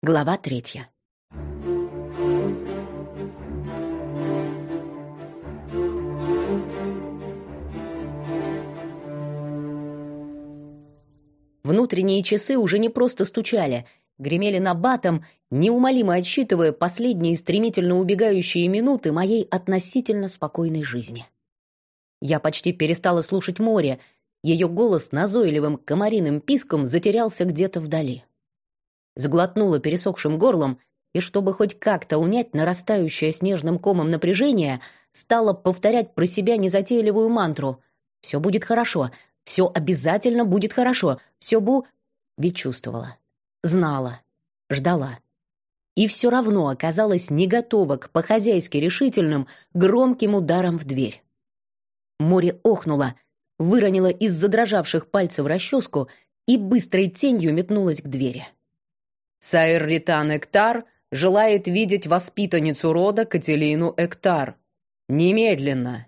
Глава третья. Внутренние часы уже не просто стучали, гремели на батом, неумолимо отсчитывая последние стремительно убегающие минуты моей относительно спокойной жизни. Я почти перестала слушать море, ее голос назойливым комариным писком затерялся где-то вдали сглотнула пересохшим горлом и, чтобы хоть как-то унять нарастающее снежным комом напряжение, стала повторять про себя незатейливую мантру «Все будет хорошо, все обязательно будет хорошо, все бу...» Ведь чувствовала, знала, ждала. И все равно оказалась не готова к по-хозяйски решительным, громким ударам в дверь. Море охнуло, выронило из задрожавших пальцев расческу и быстрой тенью метнулась к двери. Сайр Ритан Эктар желает видеть воспитанницу рода Кателину Эктар. Немедленно!»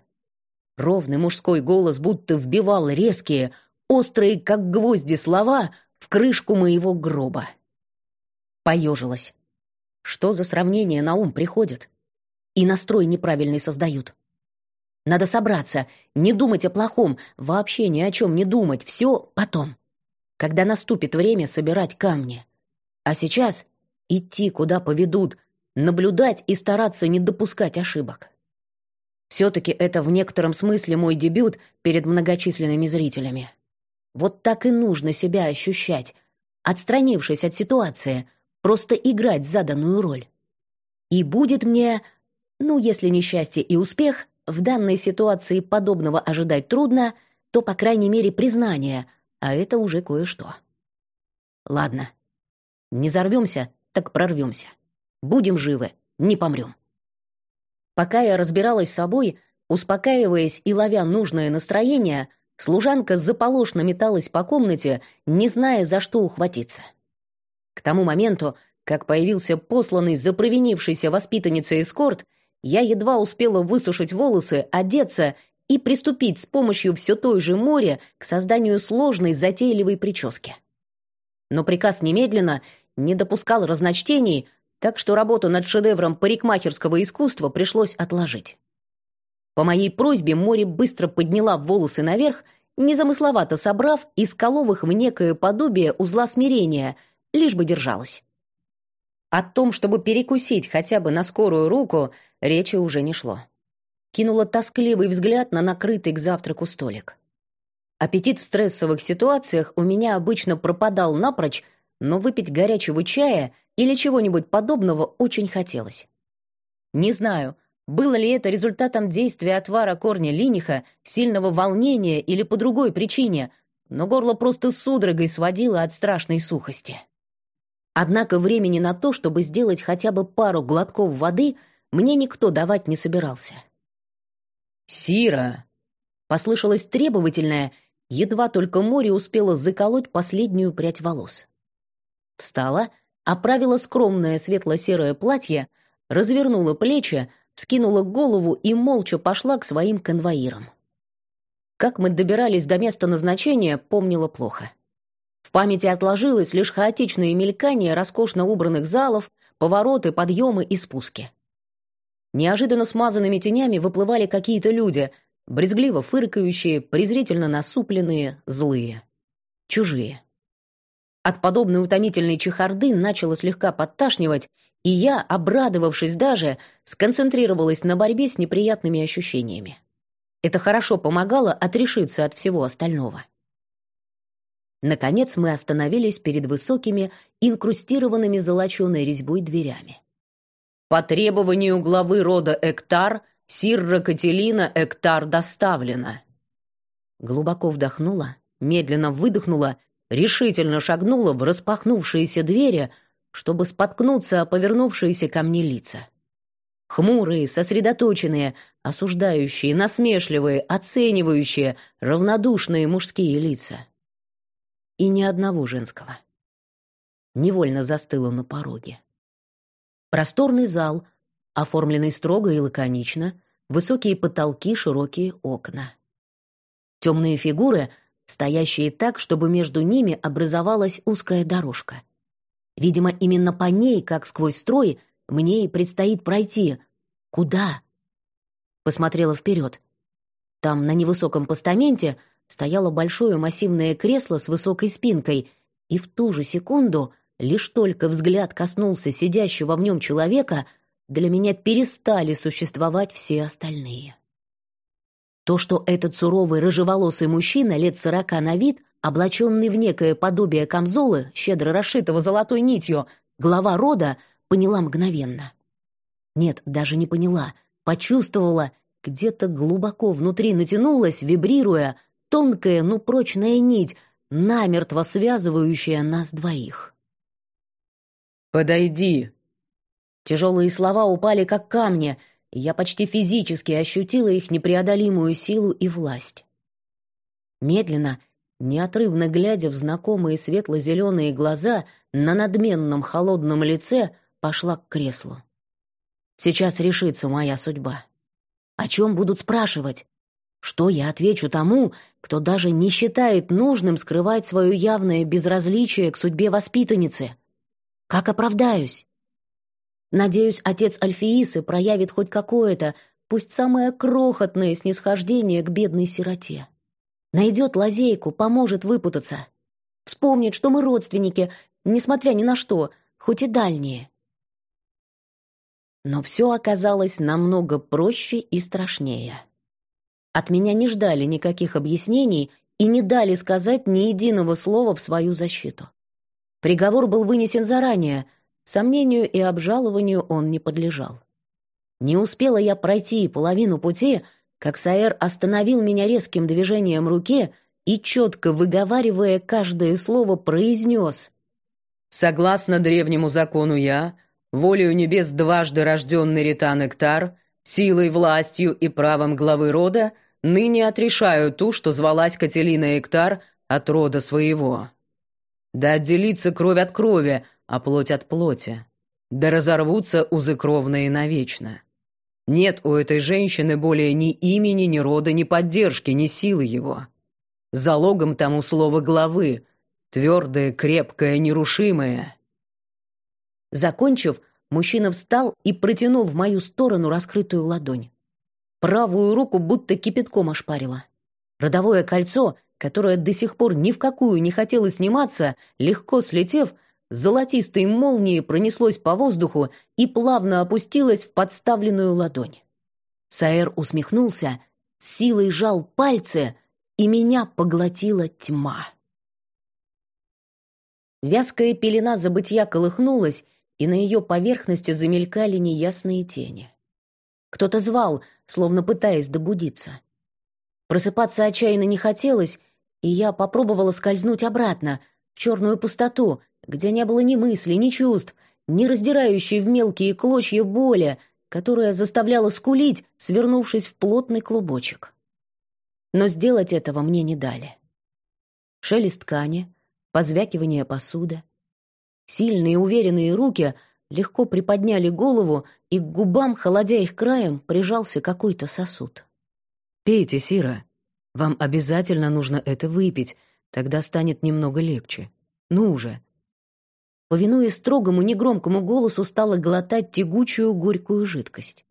Ровный мужской голос будто вбивал резкие, острые, как гвозди, слова в крышку моего гроба. Поежилась. Что за сравнение на ум приходит? И настрой неправильный создают. Надо собраться, не думать о плохом, вообще ни о чем не думать, все потом. Когда наступит время собирать камни. А сейчас идти, куда поведут, наблюдать и стараться не допускать ошибок. Все-таки это в некотором смысле мой дебют перед многочисленными зрителями. Вот так и нужно себя ощущать, отстранившись от ситуации, просто играть заданную роль. И будет мне, ну, если не счастье и успех, в данной ситуации подобного ожидать трудно, то, по крайней мере, признание, а это уже кое-что. Ладно, не взорвемся, так прорвемся. Будем живы, не помрем. Пока я разбиралась с собой, успокаиваясь и ловя нужное настроение, служанка заполошно металась по комнате, не зная, за что ухватиться. К тому моменту, как появился посланный за провинившейся воспитанницей эскорт, я едва успела высушить волосы, одеться и приступить с помощью все той же море к созданию сложной затейливой прически. Но приказ немедленно не допускал разночтений, так что работу над шедевром парикмахерского искусства пришлось отложить. По моей просьбе Мори быстро подняла волосы наверх, незамысловато собрав и сколов в некое подобие узла смирения, лишь бы держалась. О том, чтобы перекусить хотя бы на скорую руку, речи уже не шло. Кинула тоскливый взгляд на накрытый к завтраку столик. Аппетит в стрессовых ситуациях у меня обычно пропадал напрочь, но выпить горячего чая или чего-нибудь подобного очень хотелось. Не знаю, было ли это результатом действия отвара корня линиха, сильного волнения или по другой причине, но горло просто судорогой сводило от страшной сухости. Однако времени на то, чтобы сделать хотя бы пару глотков воды, мне никто давать не собирался. «Сира!» — послышалось требовательное, едва только море успело заколоть последнюю прядь волос. Встала, оправила скромное светло-серое платье, развернула плечи, вскинула голову и молча пошла к своим конвоирам. Как мы добирались до места назначения, помнила плохо. В памяти отложилось лишь хаотичное мелькание роскошно убранных залов, повороты, подъемы и спуски. Неожиданно смазанными тенями выплывали какие-то люди, брезгливо фыркающие, презрительно насупленные, злые. Чужие. От подобной утомительной чехарды начало слегка подташнивать, и я, обрадовавшись даже, сконцентрировалась на борьбе с неприятными ощущениями. Это хорошо помогало отрешиться от всего остального. Наконец мы остановились перед высокими, инкрустированными золоченой резьбой дверями. «По требованию главы рода Эктар, Сирра Кателина Эктар доставлена». Глубоко вдохнула, медленно выдохнула решительно шагнула в распахнувшиеся двери, чтобы споткнуться о повернувшиеся ко мне лица. Хмурые, сосредоточенные, осуждающие, насмешливые, оценивающие, равнодушные мужские лица. И ни одного женского. Невольно застыла на пороге. Просторный зал, оформленный строго и лаконично, высокие потолки, широкие окна. Темные фигуры, стоящие так, чтобы между ними образовалась узкая дорожка. Видимо, именно по ней, как сквозь строй, мне и предстоит пройти. Куда? Посмотрела вперед. Там, на невысоком постаменте, стояло большое массивное кресло с высокой спинкой, и в ту же секунду, лишь только взгляд коснулся сидящего в нем человека, для меня перестали существовать все остальные. То, что этот суровый рыжеволосый мужчина лет сорока на вид — Облаченный в некое подобие камзолы, щедро расшитого золотой нитью, глава рода поняла мгновенно. Нет, даже не поняла, почувствовала, где-то глубоко внутри натянулась, вибрируя, тонкая, но прочная нить, намертво связывающая нас двоих. «Подойди!» Тяжелые слова упали, как камни, я почти физически ощутила их непреодолимую силу и власть. Медленно — неотрывно глядя в знакомые светло-зеленые глаза на надменном холодном лице, пошла к креслу. Сейчас решится моя судьба. О чем будут спрашивать? Что я отвечу тому, кто даже не считает нужным скрывать свое явное безразличие к судьбе воспитанницы? Как оправдаюсь? Надеюсь, отец Альфиисы проявит хоть какое-то, пусть самое крохотное снисхождение к бедной сироте. Найдет лазейку, поможет выпутаться. Вспомнит, что мы родственники, несмотря ни на что, хоть и дальние. Но все оказалось намного проще и страшнее. От меня не ждали никаких объяснений и не дали сказать ни единого слова в свою защиту. Приговор был вынесен заранее, сомнению и обжалованию он не подлежал. Не успела я пройти половину пути — как Саэр остановил меня резким движением руки и, четко выговаривая каждое слово, произнес «Согласно древнему закону я, волею небес дважды рожденный Ритан Эктар, силой, властью и правом главы рода, ныне отрешаю ту, что звалась Кателина Эктар от рода своего. Да отделится кровь от крови, а плоть от плоти. Да разорвутся узы кровные навечно. Нет у этой женщины более ни имени, ни рода, ни поддержки, ни силы его. Залогом тому слово главы, твердое, крепкое, нерушимое. Закончив, мужчина встал и протянул в мою сторону раскрытую ладонь. Правую руку будто кипятком ошпарило. Родовое кольцо, которое до сих пор ни в какую не хотело сниматься, легко слетев, золотистой молнией пронеслось по воздуху и плавно опустилось в подставленную ладонь. Саэр усмехнулся, силой жал пальцы, и меня поглотила тьма. Вязкая пелена забытья колыхнулась, и на ее поверхности замелькали неясные тени. Кто-то звал, словно пытаясь добудиться. Просыпаться отчаянно не хотелось, и я попробовала скользнуть обратно, черную пустоту, где не было ни мысли, ни чувств, ни раздирающей в мелкие клочья боли, которая заставляла скулить, свернувшись в плотный клубочек. Но сделать этого мне не дали. Шелест ткани, позвякивание посуды. Сильные уверенные руки легко приподняли голову, и к губам, холодя их краем, прижался какой-то сосуд. «Пейте, Сира. Вам обязательно нужно это выпить, тогда станет немного легче. Ну уже, повинуясь строгому негромкому голосу, стала глотать тягучую горькую жидкость.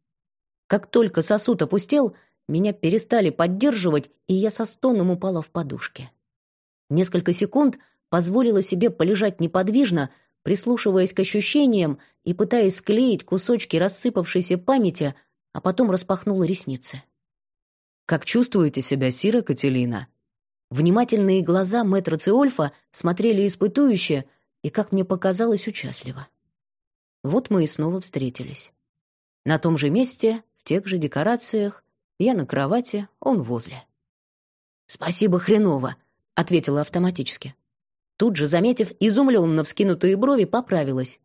Как только сосуд опустел, меня перестали поддерживать, и я со стоном упала в подушке. Несколько секунд позволила себе полежать неподвижно, прислушиваясь к ощущениям и пытаясь склеить кусочки рассыпавшейся памяти, а потом распахнула ресницы. «Как чувствуете себя, Сира Кателина?» Внимательные глаза мэтра Циольфа смотрели испытующе, и, как мне показалось, участливо. Вот мы и снова встретились. На том же месте, в тех же декорациях, я на кровати, он возле. «Спасибо, хреново», — ответила автоматически. Тут же, заметив изумленно вскинутые брови, поправилась.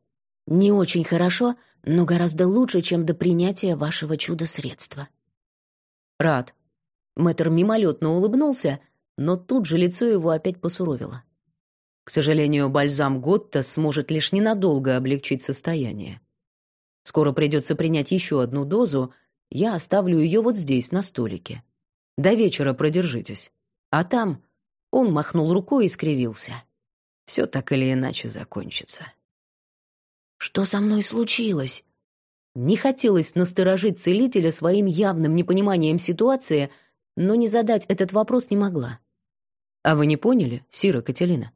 «Не очень хорошо, но гораздо лучше, чем до принятия вашего чудо-средства». «Рад». Мэтр мимолетно улыбнулся, но тут же лицо его опять посуровило. К сожалению, бальзам Готта сможет лишь ненадолго облегчить состояние. Скоро придется принять еще одну дозу, я оставлю ее вот здесь, на столике. До вечера продержитесь. А там он махнул рукой и скривился. Все так или иначе закончится. Что со мной случилось? Не хотелось насторожить целителя своим явным непониманием ситуации, но не задать этот вопрос не могла. «А вы не поняли, Сира Кателина?»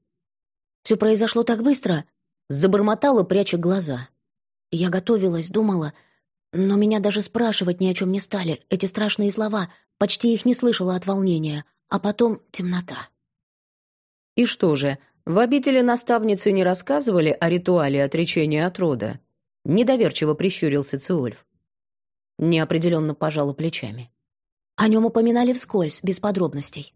«Все произошло так быстро», — забормотала, пряча глаза. Я готовилась, думала, но меня даже спрашивать ни о чем не стали. Эти страшные слова, почти их не слышала от волнения, а потом темнота. «И что же, в обители наставницы не рассказывали о ритуале отречения от рода?» Недоверчиво прищурился Циольф. Неопределенно пожала плечами. О нем упоминали вскользь, без подробностей.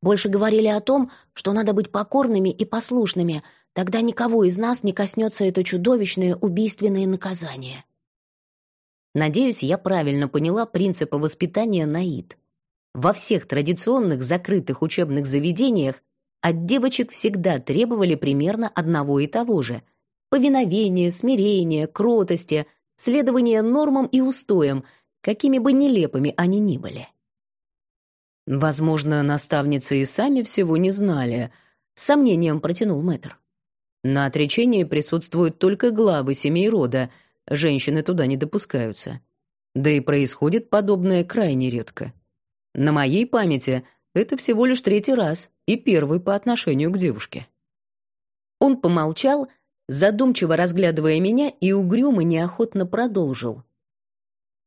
Больше говорили о том, что надо быть покорными и послушными, тогда никого из нас не коснется это чудовищное убийственное наказание. Надеюсь, я правильно поняла принципы воспитания Наид. Во всех традиционных закрытых учебных заведениях от девочек всегда требовали примерно одного и того же — повиновения, смирения, кротости, следования нормам и устоям, какими бы нелепыми они ни были. Возможно, наставницы и сами всего не знали, с сомнением протянул мэтр. На отречении присутствуют только главы семей рода, женщины туда не допускаются. Да и происходит подобное крайне редко. На моей памяти это всего лишь третий раз и первый по отношению к девушке. Он помолчал, задумчиво разглядывая меня и угрюмо неохотно продолжил.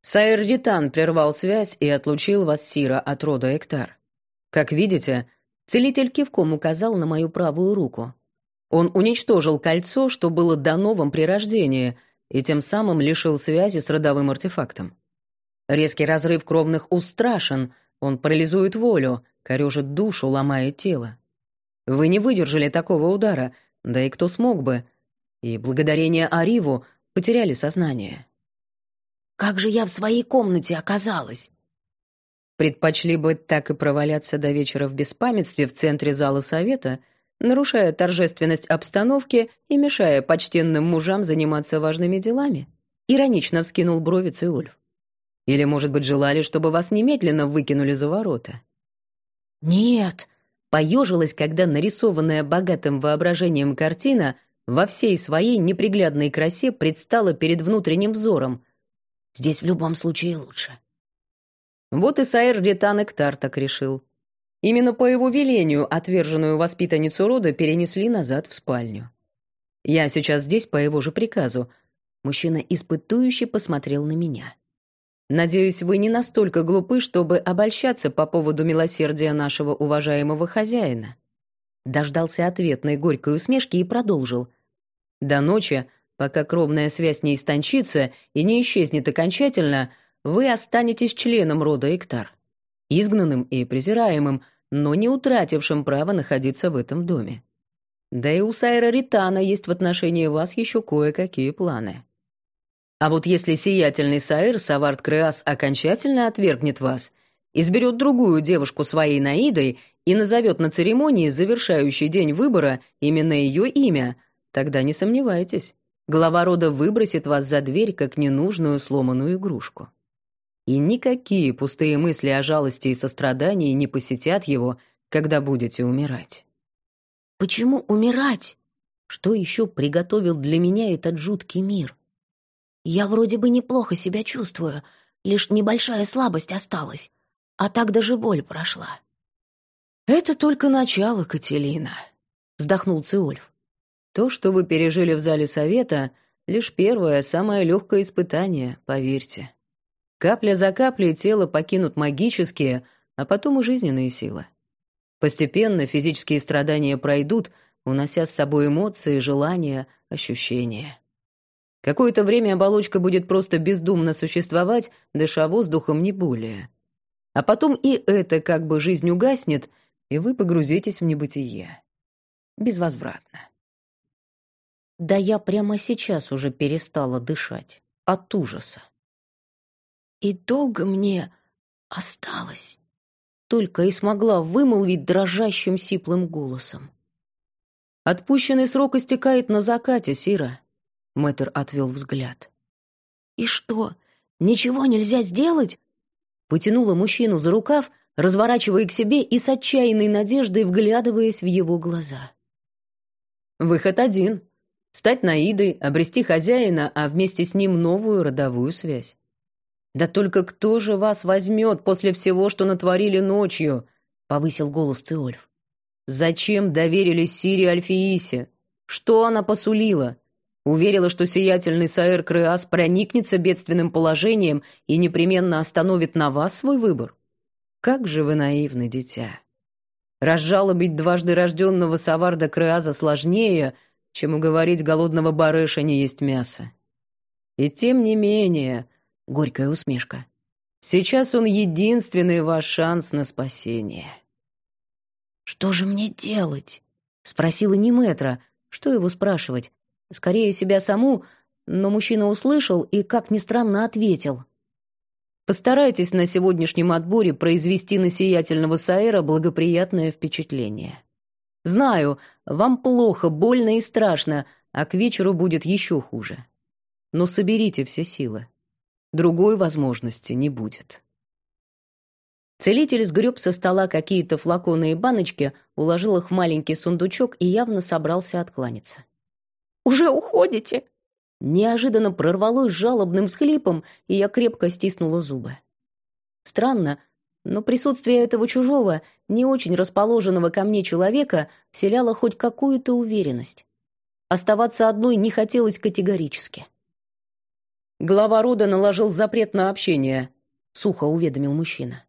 Сайр Ритан прервал связь и отлучил вас, Сира, от рода Эктар. Как видите, целитель кивком указал на мою правую руку. Он уничтожил кольцо, что было дано вам при рождении, и тем самым лишил связи с родовым артефактом. Резкий разрыв кровных уст страшен, он парализует волю, корежит душу, ломает тело. Вы не выдержали такого удара, да и кто смог бы, и благодарение Ариву потеряли сознание. «Как же я в своей комнате оказалась?» Предпочли бы так и проваляться до вечера в беспамятстве в центре зала совета, нарушая торжественность обстановки и мешая почтенным мужам заниматься важными делами? Иронично вскинул брови Циульф. Или, может быть, желали, чтобы вас немедленно выкинули за ворота? «Нет», — поежилась, когда нарисованная богатым воображением картина во всей своей неприглядной красе предстала перед внутренним взором. Здесь в любом случае лучше. Вот и Саэр Ретан Эктар так решил. Именно по его велению отверженную воспитанницу рода перенесли назад в спальню. Я сейчас здесь по его же приказу. Мужчина испытующе посмотрел на меня. Надеюсь, вы не настолько глупы, чтобы обольщаться по поводу милосердия нашего уважаемого хозяина. Дождался ответной горькой усмешки и продолжил. До ночи, пока кровная связь не истончится и не исчезнет окончательно, вы останетесь членом рода Эктар. Изгнанным и презираемым, но не утратившим право находиться в этом доме. Да и у Сайра Ритана есть в отношении вас еще кое-какие планы. А вот если сиятельный Сайр Савард Креас окончательно отвергнет вас, изберет другую девушку своей Наидой и назовет на церемонии, завершающий день выбора, именно ее имя, тогда не сомневайтесь, глава рода выбросит вас за дверь, как ненужную сломанную игрушку. И никакие пустые мысли о жалости и сострадании не посетят его, когда будете умирать. Почему умирать? Что еще приготовил для меня этот жуткий мир? Я вроде бы неплохо себя чувствую, лишь небольшая слабость осталась, а так даже боль прошла. «Это только начало, Кателина», — вздохнул Циольф. «То, что вы пережили в зале совета, лишь первое, самое легкое испытание, поверьте. Капля за каплей тело покинут магические, а потом и жизненные силы. Постепенно физические страдания пройдут, унося с собой эмоции, желания, ощущения. Какое-то время оболочка будет просто бездумно существовать, дыша воздухом не более. А потом и это как бы жизнь угаснет — и вы погрузитесь в небытие. Безвозвратно. Да я прямо сейчас уже перестала дышать от ужаса. «И долго мне осталось?» Только и смогла вымолвить дрожащим сиплым голосом. «Отпущенный срок истекает на закате, Сира», — мэтр отвел взгляд. «И что, ничего нельзя сделать?» Потянула мужчину за рукав, разворачивая к себе и с отчаянной надеждой вглядываясь в его глаза. «Выход один. Стать Наидой, обрести хозяина, а вместе с ним новую родовую связь. «Да только кто же вас возьмет после всего, что натворили ночью?» — повысил голос Циольф. «Зачем доверили Сире Альфиисе? Что она посулила? Уверила, что сиятельный Саэр Креас проникнется бедственным положением и непременно остановит на вас свой выбор? Как же вы наивны, дитя!» Разжалобить дважды рожденного Саварда Креаза сложнее, чем уговорить голодного барыша не есть мясо. И тем не менее, горькая усмешка, сейчас он единственный ваш шанс на спасение. «Что же мне делать?» — спросила Неметра. Что его спрашивать? Скорее себя саму, но мужчина услышал и, как ни странно, ответил — Постарайтесь на сегодняшнем отборе произвести на сиятельного Саэра благоприятное впечатление. Знаю, вам плохо, больно и страшно, а к вечеру будет еще хуже. Но соберите все силы. Другой возможности не будет. Целитель сгреб со стола какие-то флаконы и баночки, уложил их в маленький сундучок и явно собрался откланяться. «Уже уходите?» Неожиданно прорвалось жалобным всхлипом, и я крепко стиснула зубы. Странно, но присутствие этого чужого, не очень расположенного ко мне человека вселяло хоть какую-то уверенность. Оставаться одной не хотелось категорически. Глава рода наложил запрет на общение, сухо уведомил мужчина.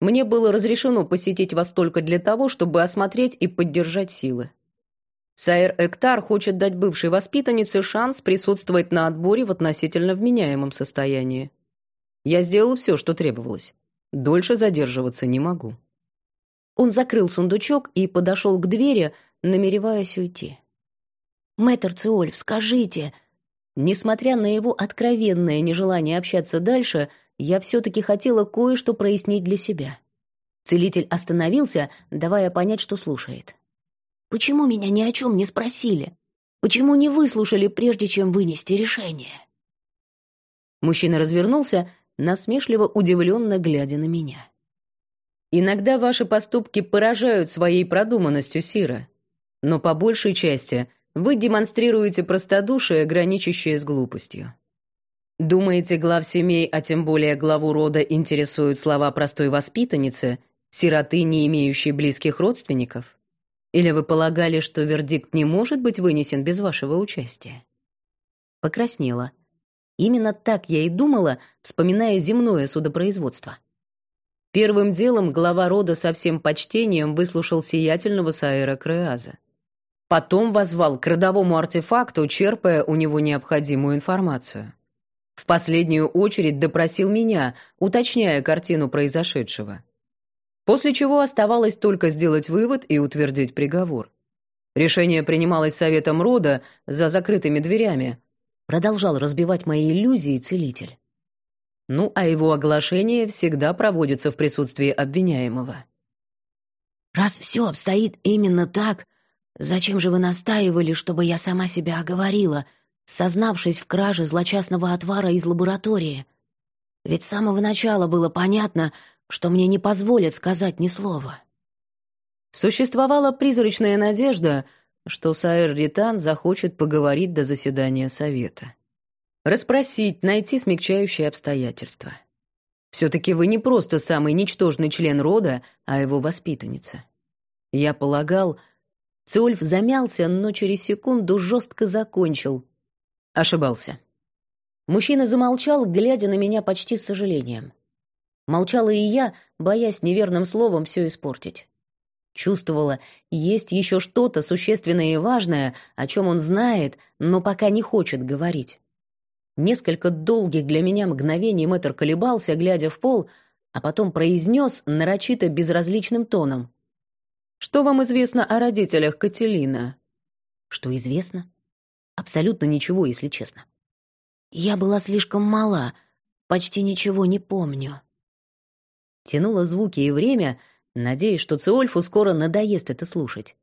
Мне было разрешено посетить вас только для того, чтобы осмотреть и поддержать силы. Сайр Эктар хочет дать бывшей воспитаннице шанс присутствовать на отборе в относительно вменяемом состоянии. Я сделал все, что требовалось. Дольше задерживаться не могу. Он закрыл сундучок и подошел к двери, намереваясь уйти. «Мэтр Циольф, скажите...» Несмотря на его откровенное нежелание общаться дальше, я все-таки хотела кое-что прояснить для себя. Целитель остановился, давая понять, что слушает. Почему меня ни о чем не спросили? Почему не выслушали, прежде чем вынести решение?» Мужчина развернулся, насмешливо удивленно глядя на меня. «Иногда ваши поступки поражают своей продуманностью, Сира, но по большей части вы демонстрируете простодушие, граничащее с глупостью. Думаете, глав семей, а тем более главу рода, интересуют слова простой воспитанницы, сироты, не имеющей близких родственников? Или вы полагали, что вердикт не может быть вынесен без вашего участия? Покраснела. Именно так я и думала, вспоминая земное судопроизводство. Первым делом глава рода со всем почтением выслушал сиятельного Саэра Креаза. Потом возвал к родовому артефакту, черпая у него необходимую информацию. В последнюю очередь допросил меня, уточняя картину произошедшего. После чего оставалось только сделать вывод и утвердить приговор. Решение принималось советом рода за закрытыми дверями. Продолжал разбивать мои иллюзии целитель. Ну, а его оглашение всегда проводится в присутствии обвиняемого. «Раз все обстоит именно так, зачем же вы настаивали, чтобы я сама себя оговорила, сознавшись в краже злочастного отвара из лаборатории? Ведь с самого начала было понятно, что мне не позволят сказать ни слова. Существовала призрачная надежда, что Саэр Ритан захочет поговорить до заседания совета. Расспросить, найти смягчающие обстоятельства. Все-таки вы не просто самый ничтожный член рода, а его воспитанница. Я полагал... Циольф замялся, но через секунду жестко закончил. Ошибался. Мужчина замолчал, глядя на меня почти с сожалением. Молчала и я, боясь неверным словом все испортить. Чувствовала, есть еще что-то существенное и важное, о чем он знает, но пока не хочет говорить. Несколько долгих для меня мгновений мэтр колебался, глядя в пол, а потом произнес нарочито безразличным тоном. «Что вам известно о родителях Кателина?» «Что известно?» «Абсолютно ничего, если честно». «Я была слишком мала, почти ничего не помню» тянула звуки и время, надеясь, что Циольфу скоро надоест это слушать.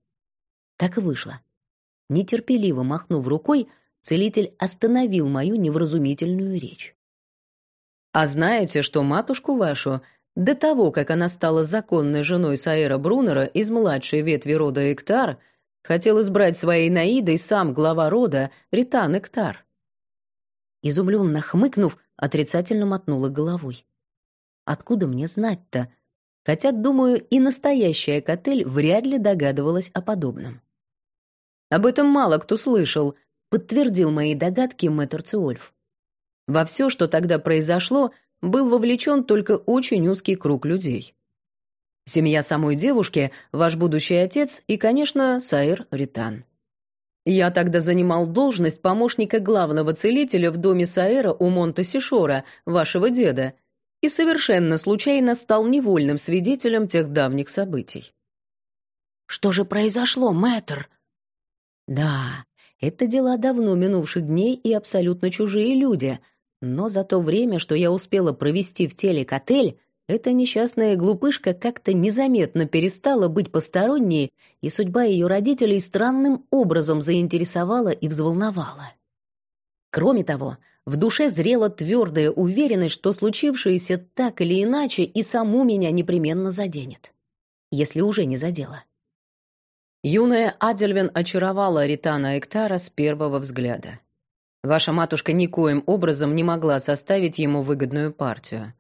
Так и вышло. Нетерпеливо махнув рукой, целитель остановил мою невразумительную речь. «А знаете, что матушку вашу, до того, как она стала законной женой Саэра Брунера из младшей ветви рода Эктар, хотел избрать своей Наидой сам глава рода Ритан Эктар. Изумленно хмыкнув, отрицательно мотнула головой. Откуда мне знать-то? Хотя, думаю, и настоящая Котель вряд ли догадывалась о подобном. Об этом мало кто слышал, подтвердил мои догадки мэтр Циольф. Во все, что тогда произошло, был вовлечен только очень узкий круг людей. Семья самой девушки, ваш будущий отец и, конечно, Саир Ритан. Я тогда занимал должность помощника главного целителя в доме Саэра у Монте-Сишора, вашего деда, и совершенно случайно стал невольным свидетелем тех давних событий. «Что же произошло, мэтр?» «Да, это дела давно минувших дней и абсолютно чужие люди, но за то время, что я успела провести в теле котель, эта несчастная глупышка как-то незаметно перестала быть посторонней, и судьба ее родителей странным образом заинтересовала и взволновала. Кроме того, в душе зрела твердая уверенность, что случившееся так или иначе и саму меня непременно заденет. Если уже не задела. Юная Адельвин очаровала Ритана Эктара с первого взгляда. Ваша матушка никоим образом не могла составить ему выгодную партию.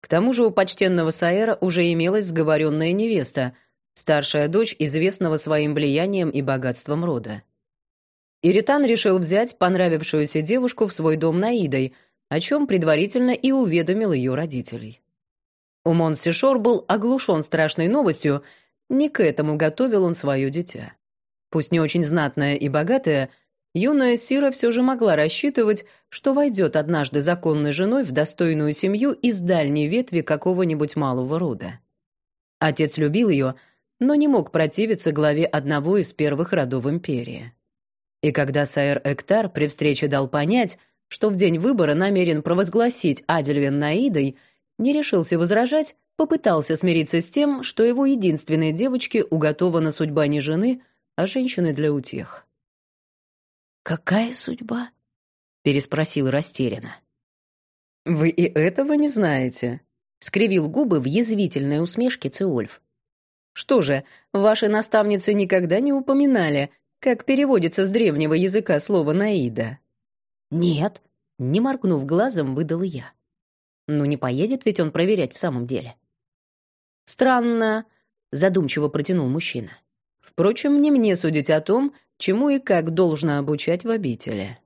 К тому же у почтенного Саэра уже имелась сговоренная невеста, старшая дочь известного своим влиянием и богатством рода. Иритан решил взять понравившуюся девушку в свой дом Наидой, о чем предварительно и уведомил ее родителей. Умон Сишор был оглушен страшной новостью, не к этому готовил он свое дитя. Пусть не очень знатная и богатая, юная Сира все же могла рассчитывать, что войдет однажды законной женой в достойную семью из дальней ветви какого-нибудь малого рода. Отец любил ее, но не мог противиться главе одного из первых родов империи. И когда Сайер Эктар при встрече дал понять, что в день выбора намерен провозгласить Адельвин Наидой, не решился возражать, попытался смириться с тем, что его единственной девочке уготована судьба не жены, а женщины для утех. «Какая судьба?» — переспросил растерянно. «Вы и этого не знаете?» — скривил губы в язвительной усмешке Циольф. «Что же, ваши наставницы никогда не упоминали, как переводится с древнего языка слово «наида»?» «Нет», — не моргнув глазом, выдал я. «Ну не поедет ведь он проверять в самом деле». «Странно», — задумчиво протянул мужчина. «Впрочем, не мне судить о том, чему и как должно обучать в обители».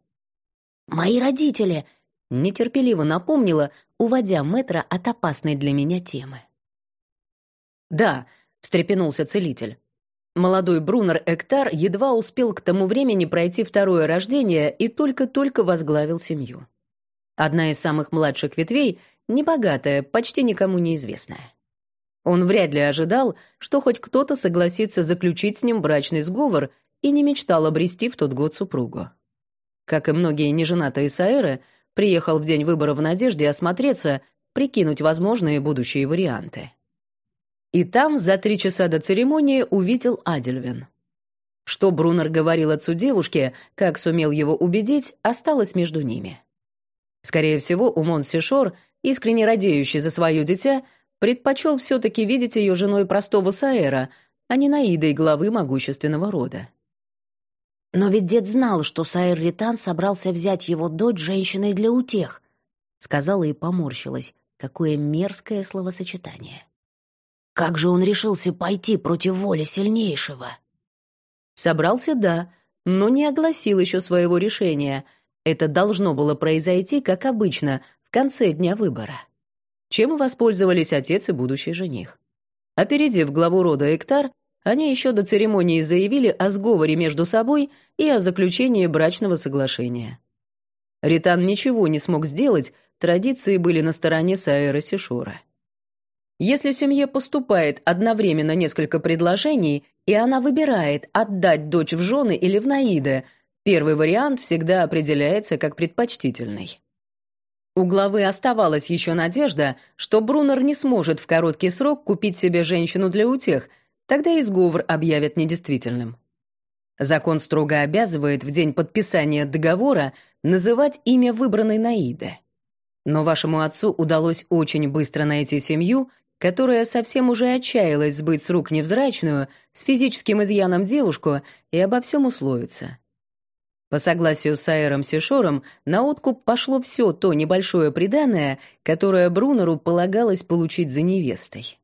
«Мои родители», — нетерпеливо напомнила, уводя Метра от опасной для меня темы. «Да», — встрепенулся целитель. Молодой Брунер Эктар едва успел к тому времени пройти второе рождение и только-только возглавил семью. Одна из самых младших ветвей, небогатая, почти никому неизвестная. Он вряд ли ожидал, что хоть кто-то согласится заключить с ним брачный сговор и не мечтал обрести в тот год супругу. Как и многие неженатые Саэры, приехал в день выбора в надежде осмотреться, прикинуть возможные будущие варианты. И там за три часа до церемонии увидел Адельвин. Что Брунер говорил отцу девушки, как сумел его убедить, осталось между ними. Скорее всего, Умон Сишор, искренне радеющий за свое дитя, предпочел все-таки видеть ее женой простого Саэра, а не Наидой главы могущественного рода. «Но ведь дед знал, что Саэр Ритан собрался взять его дочь женщиной для утех», сказала и поморщилась. Какое мерзкое словосочетание. Как же он решился пойти против воли сильнейшего? Собрался, да, но не огласил еще своего решения. Это должно было произойти, как обычно, в конце дня выбора. Чем воспользовались отец и будущий жених. Опередив главу рода Эктар, они еще до церемонии заявили о сговоре между собой и о заключении брачного соглашения. Ритан ничего не смог сделать, традиции были на стороне Саэра Сишора. Если семье поступает одновременно несколько предложений, и она выбирает отдать дочь в жены или в наиды, первый вариант всегда определяется как предпочтительный. У главы оставалась еще надежда, что Брунер не сможет в короткий срок купить себе женщину для утех, тогда и сговор объявят недействительным. Закон строго обязывает в день подписания договора называть имя выбранной Наиды. Но вашему отцу удалось очень быстро найти семью, которая совсем уже отчаялась сбыть с рук невзрачную, с физическим изъяном девушку и обо всем условиться. По согласию с Айром Сешором, на откуп пошло все то небольшое приданое, которое Брунеру полагалось получить за невестой.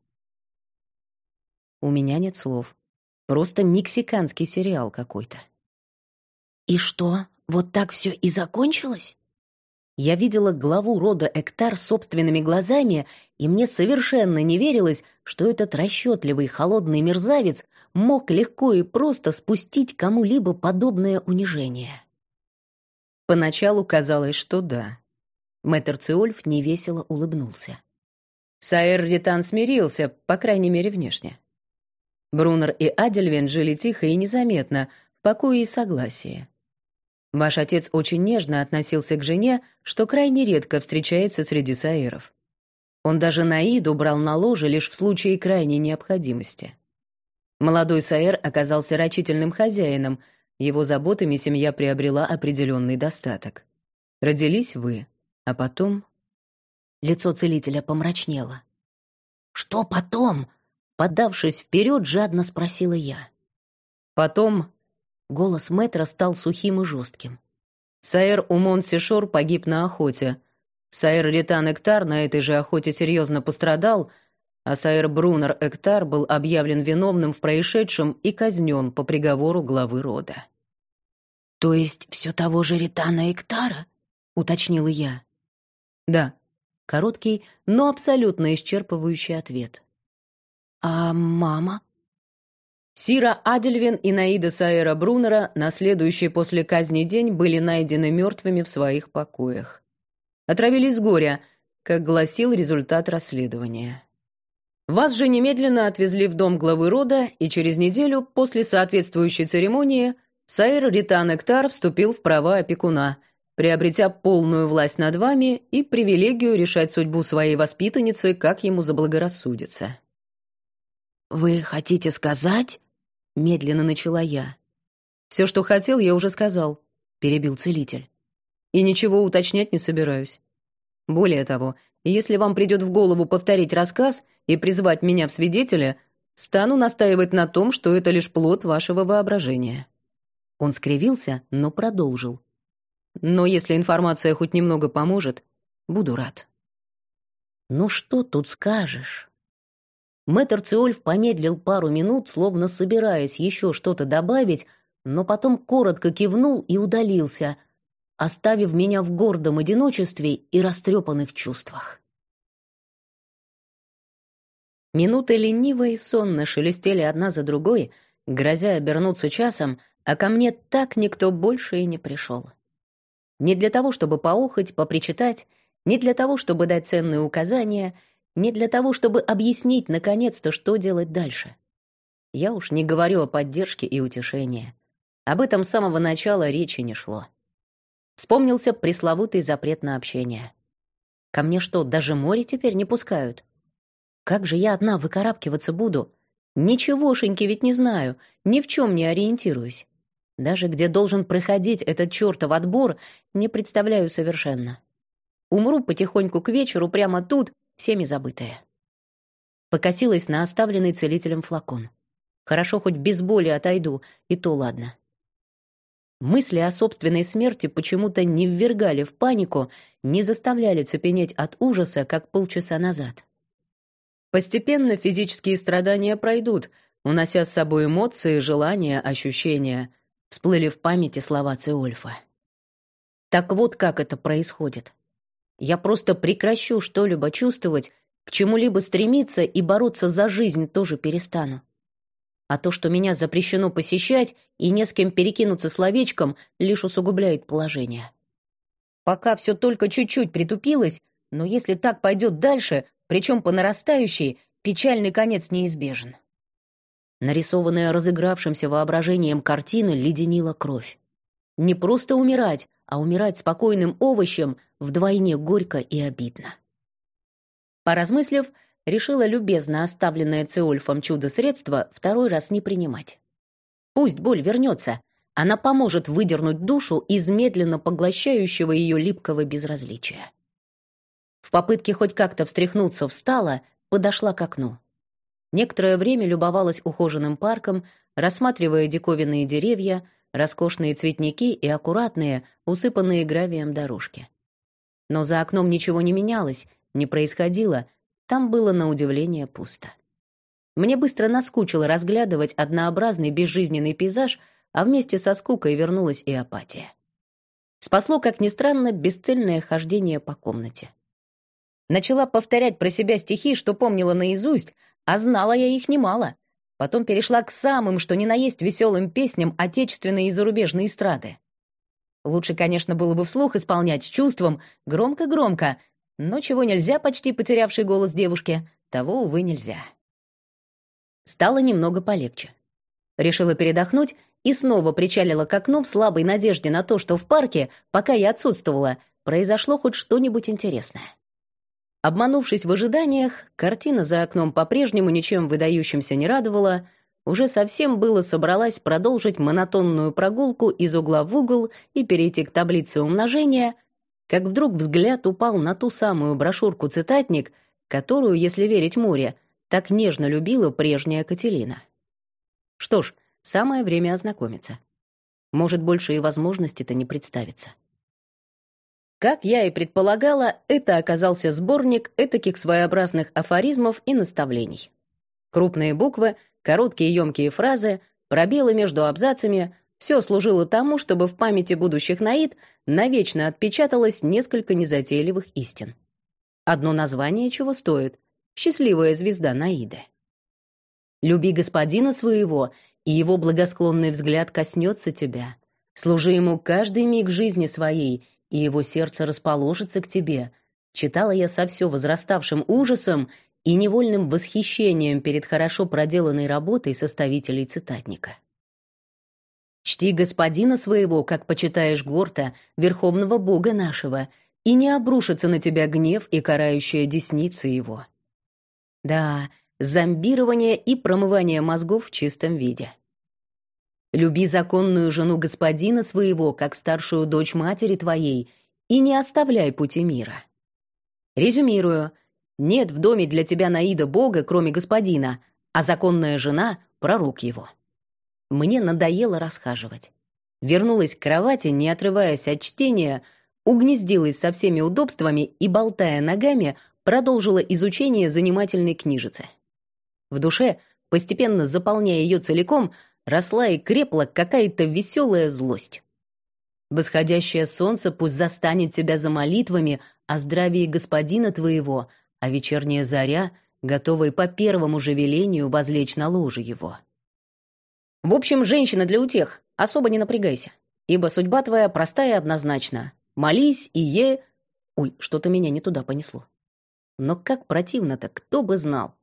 У меня нет слов. Просто мексиканский сериал какой-то. «И что, вот так все и закончилось?» Я видела главу рода Эктар собственными глазами, и мне совершенно не верилось, что этот расчетливый холодный мерзавец мог легко и просто спустить кому-либо подобное унижение. Поначалу казалось, что да. Мэтр Циольф невесело улыбнулся. Саэр Ритан смирился, по крайней мере, внешне. Брунер и Адельвин жили тихо и незаметно, в покое и согласии. Ваш отец очень нежно относился к жене, что крайне редко встречается среди саиров. Он даже Наиду брал на ложе лишь в случае крайней необходимости. Молодой Саэр оказался рачительным хозяином, его заботами семья приобрела определенный достаток. Родились вы, а потом... Лицо целителя помрачнело. «Что потом?» Подавшись вперед, жадно спросила я. Потом Голос мэтра стал сухим и жестким. Саэр Умон Сишор погиб на охоте. Саэр Ритан Эктар на этой же охоте серьезно пострадал, а Саэр Брунер Эктар был объявлен виновным в происшедшем и казнен по приговору главы рода. «То есть все того же Ритана Эктара?» — уточнила я. «Да». Короткий, но абсолютно исчерпывающий ответ. «А мама?» Сира Адельвин и Наида Саэра Брунера на следующий после казни день были найдены мертвыми в своих покоях. Отравились с горя, как гласил результат расследования. Вас же немедленно отвезли в дом главы рода, и через неделю после соответствующей церемонии Саэр Ритан Эктар вступил в права опекуна, приобретя полную власть над вами и привилегию решать судьбу своей воспитанницы, как ему заблагорассудится. «Вы хотите сказать?» — медленно начала я. «Все, что хотел, я уже сказал», — перебил целитель. «И ничего уточнять не собираюсь. Более того, если вам придет в голову повторить рассказ и призвать меня в свидетеля, стану настаивать на том, что это лишь плод вашего воображения». Он скривился, но продолжил. «Но если информация хоть немного поможет, буду рад». «Ну что тут скажешь?» Мэтр Циольф помедлил пару минут, словно собираясь еще что-то добавить, но потом коротко кивнул и удалился, оставив меня в гордом одиночестве и растрепанных чувствах. Минуты лениво и сонно шелестели одна за другой, грозя обернуться часом, а ко мне так никто больше и не пришел. Не для того, чтобы поохать, попричитать, не для того, чтобы дать ценные указания — не для того, чтобы объяснить, наконец-то, что делать дальше. Я уж не говорю о поддержке и утешении. Об этом с самого начала речи не шло. Вспомнился пресловутый запрет на общение. Ко мне что, даже море теперь не пускают? Как же я одна выкарабкиваться буду? Ничегошеньки ведь не знаю, ни в чем не ориентируюсь. Даже где должен проходить этот чертов отбор, не представляю совершенно. Умру потихоньку к вечеру прямо тут, всеми забытая. Покосилась на оставленный целителем флакон. Хорошо, хоть без боли отойду, и то ладно. Мысли о собственной смерти почему-то не ввергали в панику, не заставляли цепенеть от ужаса, как полчаса назад. Постепенно физические страдания пройдут, унося с собой эмоции, желания, ощущения. Всплыли в памяти слова Циольфа. Так вот как это происходит. Я просто прекращу что-либо чувствовать, к чему-либо стремиться и бороться за жизнь тоже перестану. А то, что меня запрещено посещать и не с кем перекинуться словечком, лишь усугубляет положение. Пока все только чуть-чуть притупилось, но если так пойдет дальше, причем по нарастающей, печальный конец неизбежен. Нарисованная разыгравшимся воображением картина леденила кровь. Не просто умирать, а умирать спокойным овощем вдвойне горько и обидно. Поразмыслив, решила любезно оставленное Цеульфом чудо-средство второй раз не принимать. Пусть боль вернется, она поможет выдернуть душу из медленно поглощающего ее липкого безразличия. В попытке хоть как-то встряхнуться встала, подошла к окну. Некоторое время любовалась ухоженным парком, рассматривая диковинные деревья, роскошные цветники и аккуратные, усыпанные гравием дорожки. Но за окном ничего не менялось, не происходило, там было на удивление пусто. Мне быстро наскучило разглядывать однообразный безжизненный пейзаж, а вместе со скукой вернулась и апатия. Спасло, как ни странно, бесцельное хождение по комнате. Начала повторять про себя стихи, что помнила наизусть, а знала я их немало. Потом перешла к самым, что ни на есть веселым песням отечественной и зарубежной эстрады. Лучше, конечно, было бы вслух исполнять с чувством, громко-громко, но чего нельзя почти потерявший голос девушки, того, увы, нельзя. Стало немного полегче. Решила передохнуть и снова причалила к окну в слабой надежде на то, что в парке, пока я отсутствовала, произошло хоть что-нибудь интересное. Обманувшись в ожиданиях, картина за окном по-прежнему ничем выдающимся не радовала, уже совсем было собралась продолжить монотонную прогулку из угла в угол и перейти к таблице умножения, как вдруг взгляд упал на ту самую брошюрку-цитатник, которую, если верить Море, так нежно любила прежняя Кателина. Что ж, самое время ознакомиться. Может, больше и возможности-то не представится. Как я и предполагала, это оказался сборник этаких своеобразных афоризмов и наставлений. Крупные буквы, короткие емкие фразы, пробелы между абзацами — все служило тому, чтобы в памяти будущих наид навечно отпечаталось несколько незатейливых истин. Одно название чего стоит — «Счастливая звезда Наиды». «Люби господина своего, и его благосклонный взгляд коснется тебя. Служи ему каждый миг жизни своей, и его сердце расположится к тебе. Читала я со все возраставшим ужасом и невольным восхищением перед хорошо проделанной работой составителей цитатника. «Чти господина своего, как почитаешь Горта, верховного бога нашего, и не обрушится на тебя гнев и карающая десница его». Да, зомбирование и промывание мозгов в чистом виде. Люби законную жену господина своего, как старшую дочь матери твоей, и не оставляй пути мира. Резюмирую. Нет в доме для тебя Наида Бога, кроме господина, а законная жена — пророк его. Мне надоело расхаживать. Вернулась к кровати, не отрываясь от чтения, угнездилась со всеми удобствами и, болтая ногами, продолжила изучение занимательной книжицы. В душе, постепенно заполняя ее целиком, росла и крепла какая-то веселая злость. Восходящее солнце пусть застанет тебя за молитвами о здравии господина твоего, а вечерняя заря, готовая по первому же велению возлечь на ложе его. В общем, женщина для утех, особо не напрягайся, ибо судьба твоя простая и однозначна. Молись и е... Ой, что-то меня не туда понесло. Но как противно-то, кто бы знал.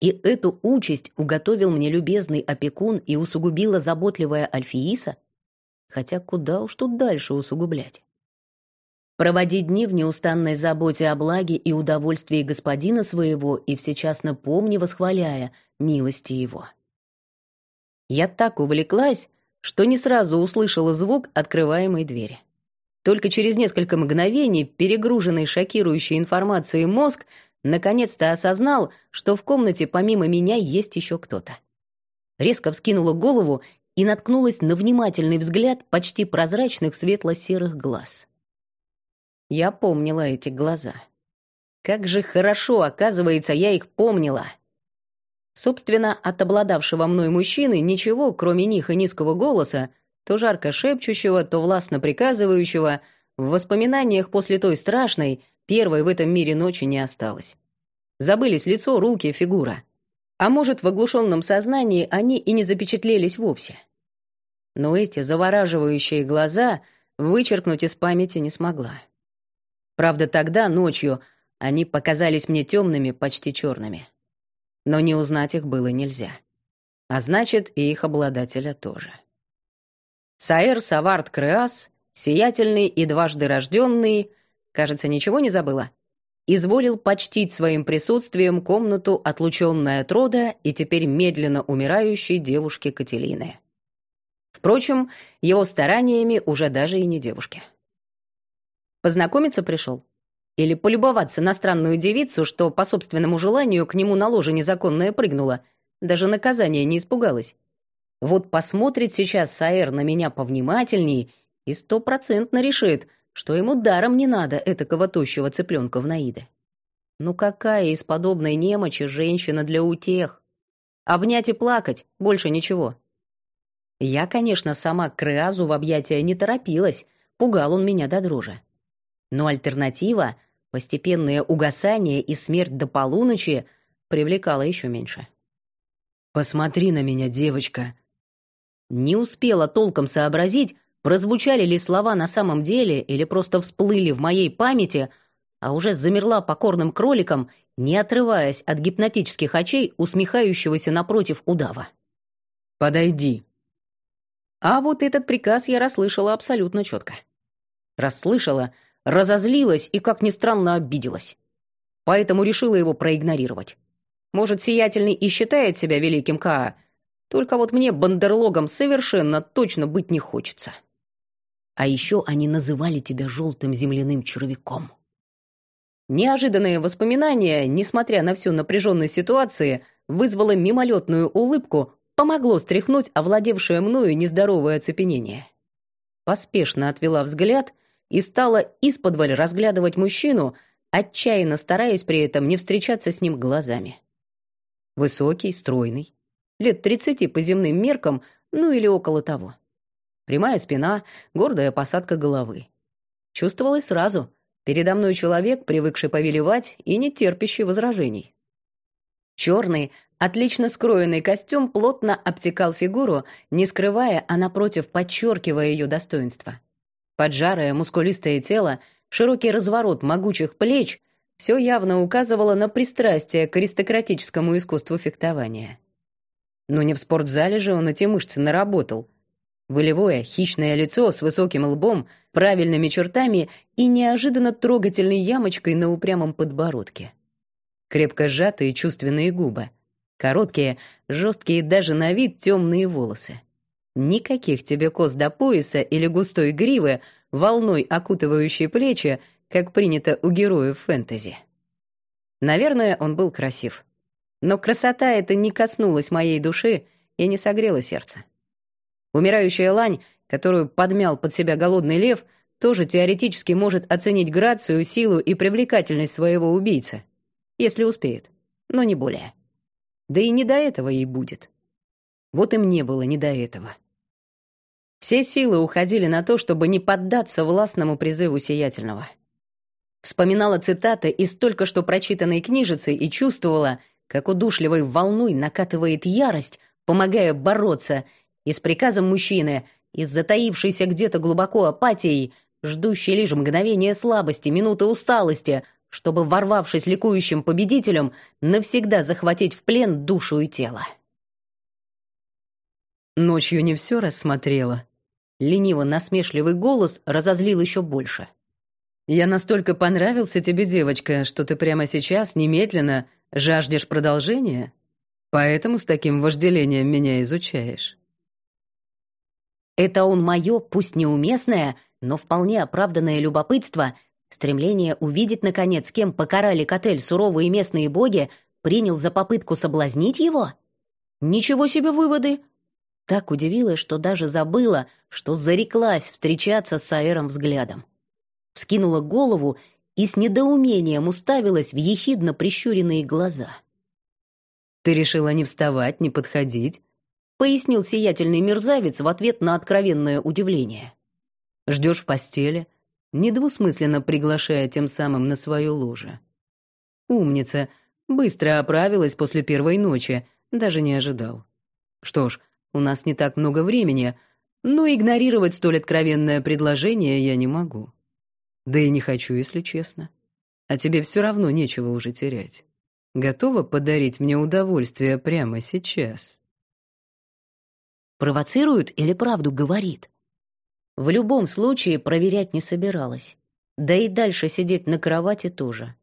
И эту участь уготовил мне любезный опекун и усугубила заботливая Альфииса? Хотя куда уж тут дальше усугублять? Проводить дни в неустанной заботе о благе и удовольствии господина своего и всечасно помни восхваляя милости его. Я так увлеклась, что не сразу услышала звук открываемой двери. Только через несколько мгновений перегруженный шокирующей информацией мозг наконец-то осознал, что в комнате помимо меня есть еще кто-то. Резко вскинула голову и наткнулась на внимательный взгляд почти прозрачных светло-серых глаз. Я помнила эти глаза. Как же хорошо, оказывается, я их помнила. Собственно, от обладавшего мной мужчины ничего, кроме них и низкого голоса, то жарко шепчущего, то властно приказывающего, в воспоминаниях после той страшной, Первой в этом мире ночи не осталось. Забылись лицо, руки, фигура. А может, в оглушенном сознании они и не запечатлелись вовсе. Но эти завораживающие глаза вычеркнуть из памяти не смогла. Правда, тогда, ночью, они показались мне темными, почти черными. Но не узнать их было нельзя. А значит, и их обладателя тоже. Саэр Савард Креас, сиятельный и дважды рожденный, Кажется, ничего не забыла. Изволил почтить своим присутствием комнату отлученной от рода и теперь медленно умирающей девушки Кателины. Впрочем, его стараниями уже даже и не девушки. Познакомиться пришел. Или полюбоваться на странную девицу, что по собственному желанию к нему на ложе незаконное прыгнула. Даже наказание не испугалась. Вот посмотрит сейчас Саэр на меня повнимательнее и стопроцентно решит, что ему даром не надо этакого тощего цыпленка в Наиде. Ну какая из подобной немочи женщина для утех? Обнять и плакать, больше ничего. Я, конечно, сама к Реазу в объятия не торопилась, пугал он меня до дрожи. Но альтернатива — постепенное угасание и смерть до полуночи — привлекала еще меньше. «Посмотри на меня, девочка!» Не успела толком сообразить, прозвучали ли слова на самом деле или просто всплыли в моей памяти, а уже замерла покорным кроликом, не отрываясь от гипнотических очей усмехающегося напротив удава. «Подойди». А вот этот приказ я расслышала абсолютно четко. Расслышала, разозлилась и, как ни странно, обиделась. Поэтому решила его проигнорировать. Может, Сиятельный и считает себя великим Каа, только вот мне бандерлогом совершенно точно быть не хочется. А еще они называли тебя желтым земляным червяком. Неожиданные воспоминания, несмотря на всю напряженность ситуации, вызвало мимолетную улыбку, помогло стряхнуть овладевшее мною нездоровое оцепенение. Поспешно отвела взгляд и стала исподволь разглядывать мужчину, отчаянно стараясь при этом не встречаться с ним глазами. Высокий, стройный, лет тридцати по земным меркам, ну или около того. Прямая спина, гордая посадка головы. Чувствовалось сразу. Передо мной человек, привыкший повелевать и не терпящий возражений. Черный, отлично скроенный костюм плотно обтекал фигуру, не скрывая, а напротив подчеркивая ее достоинство. Поджарое, мускулистое тело, широкий разворот могучих плеч — все явно указывало на пристрастие к аристократическому искусству фехтования. Но не в спортзале же он эти мышцы наработал. Волевое, хищное лицо с высоким лбом, правильными чертами и неожиданно трогательной ямочкой на упрямом подбородке. Крепко сжатые чувственные губы. Короткие, жесткие даже на вид темные волосы. Никаких тебе кос до пояса или густой гривы, волной окутывающей плечи, как принято у героев фэнтези. Наверное, он был красив. Но красота эта не коснулась моей души и не согрела сердце. Умирающая лань, которую подмял под себя голодный лев, тоже теоретически может оценить грацию, силу и привлекательность своего убийцы, если успеет, но не более. Да и не до этого ей будет. Вот и мне было не до этого. Все силы уходили на то, чтобы не поддаться властному призыву сиятельного. Вспоминала цитаты из только что прочитанной книжицы и чувствовала, как удушливой волной накатывает ярость, помогая бороться, и с приказом мужчины, и с затаившейся где-то глубоко апатией, ждущей лишь мгновения слабости, минуты усталости, чтобы, ворвавшись ликующим победителем, навсегда захватить в плен душу и тело. Ночью не все рассмотрела. Лениво-насмешливый голос разозлил еще больше. «Я настолько понравился тебе, девочка, что ты прямо сейчас, немедленно, жаждешь продолжения? Поэтому с таким вожделением меня изучаешь». Это он мое, пусть неуместное, но вполне оправданное любопытство, стремление увидеть, наконец, кем покарали котель суровые местные боги, принял за попытку соблазнить его? Ничего себе выводы! Так удивилась, что даже забыла, что зареклась встречаться с Аэром взглядом. Вскинула голову и с недоумением уставилась в ехидно прищуренные глаза. «Ты решила не вставать, не подходить?» пояснил сиятельный мерзавец в ответ на откровенное удивление. Ждешь в постели, недвусмысленно приглашая тем самым на свое ложе. Умница, быстро оправилась после первой ночи, даже не ожидал. Что ж, у нас не так много времени, но игнорировать столь откровенное предложение я не могу. Да и не хочу, если честно. А тебе все равно нечего уже терять. Готова подарить мне удовольствие прямо сейчас?» Провоцирует или правду говорит? В любом случае проверять не собиралась. Да и дальше сидеть на кровати тоже.